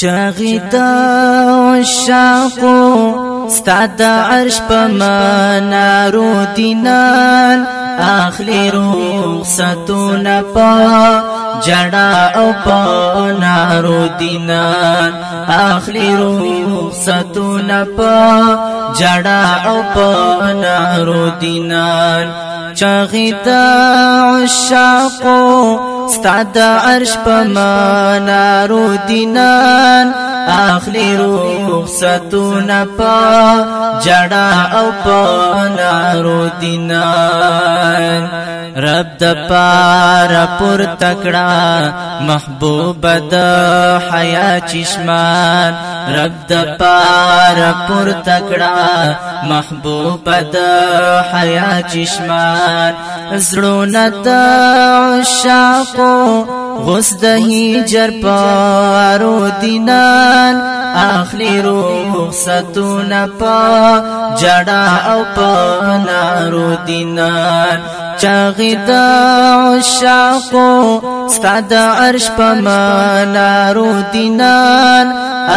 چاغی دا شاقو ستاد عرش پمانا رو دینان اخلی رو ستون پا جڑا او پا نارو دینان اخلی رو ستون پا جڑا او پا نارو دینان چاغی دا شاقو ستاد عرش په منارو دینان اخلی رخصتونه په جړه او په نارو دینان رب د پار پر تکړه محبوب د حیا چشمان رب د پار پر تکړه محبوب د حیا چشمان زړونه د عشاقو غس د هجر پارو دینان اخلی روح ستون پا جڑا او پا نارو دینان چاغی دا عشاقو ستا دا عرش پا ما نارو دینان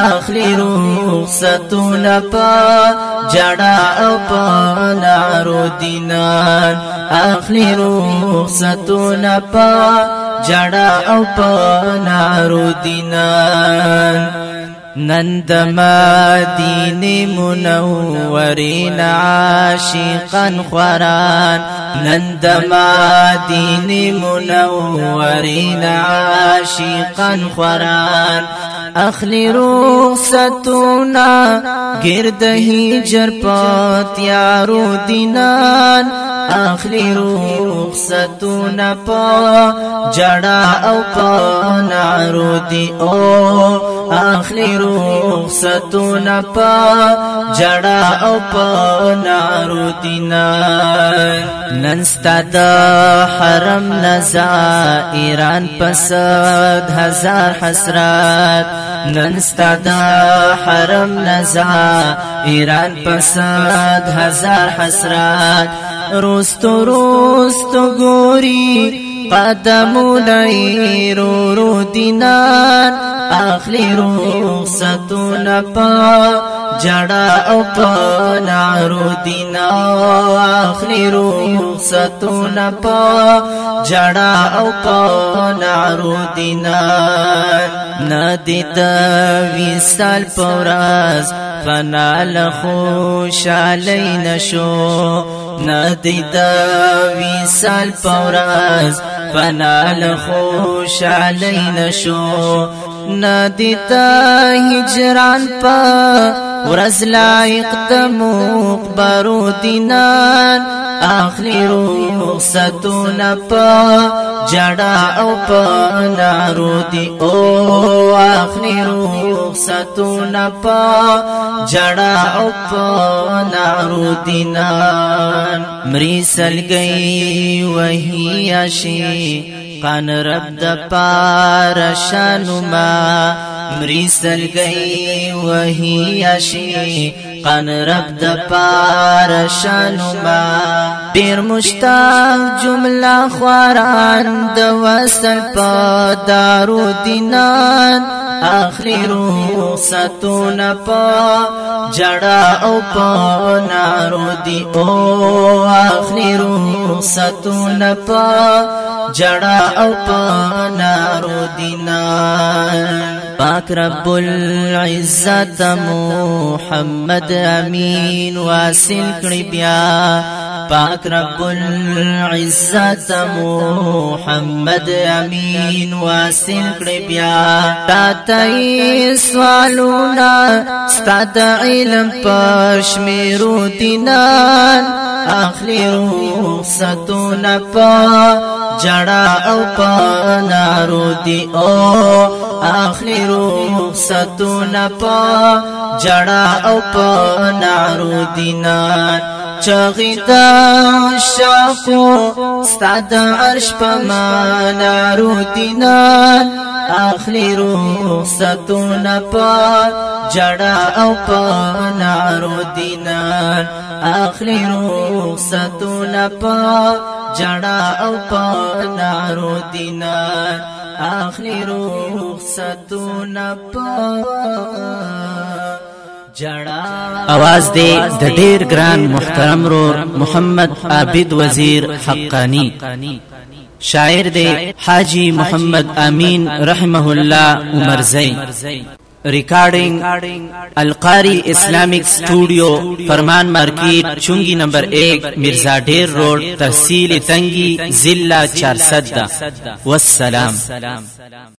اخلی روح ستون پا جڑا او پا نارو دینان اخلی رخصتون پا جڑا او پا نارو دینان نند مدینه منورین عاشقان خوران نند مدینه منورین عاشقان خوران اخلی رخصتونا گرد هجر پتیارو دینان اخلی رخصتونا پا جڑا او پا نارو دی او اخلی رخصتونا پا جڑا او پا نارو دینان ننستا دا حرم نزا ایران پسد هزار حسرات نن ستدا حرم نزا ایران پساد هزار حسرات روستو روستو گوری قدمونه رو رو دینان اخلی رخصتونه په جڑا او پنا رو دینا اخلی رخصتون پا جڑا او پنا رو دینا ندی دوی سال پوراز فنا لخوش علی نشو ندی دوی سال پوراز فنال خوش علی نشو ندیتا هجران پا ورز لایق د مخبرو دینان اخلی رخصتونه په جړه او په نارو دی او اخلی رخصتونه په جړه او په نارو دینان مری سلګي وهي شي قان رب د پارشانما مری سرګي وهي اشي قن رب د پار شنما پیر مشتاق جمله خواران د وصل په دارو دینان اخری روح ستون پا جڑا او پا نارو دی او اخری روح ستون پا جڑا او پا نارو دینان پاک رب العزت محمد امین واسل کړی بیا پاک رب العزت محمد امین واسل کړ بیا تا تای سوالونا ستاد علم پشمیرو دینان اخلی رخصتونا پا جڑا او پنارو دی او اخلی رخصتونا پا جڑا او پنارو دینان چغیدا شاکو ستاد عرش پمانا روح دینان اخلی روح ستون پا جڑا او پا نارو دینان اخلی روح ستون پا جڑا او پا نارو دینان اخلی روح ستون پا اواز دی د ډیر ګران محترم رور محمد عابد وزیر حقانی شاعر دی حاجی محمد امین رحمه الله عمرزی ریکارڈنگ القاری اسلامک سٹوڈیو فرمان مارکیٹ چنگی نمبر ایک مرزا ڈیر روڈ تحصیل تنگی ضلع چار والسلام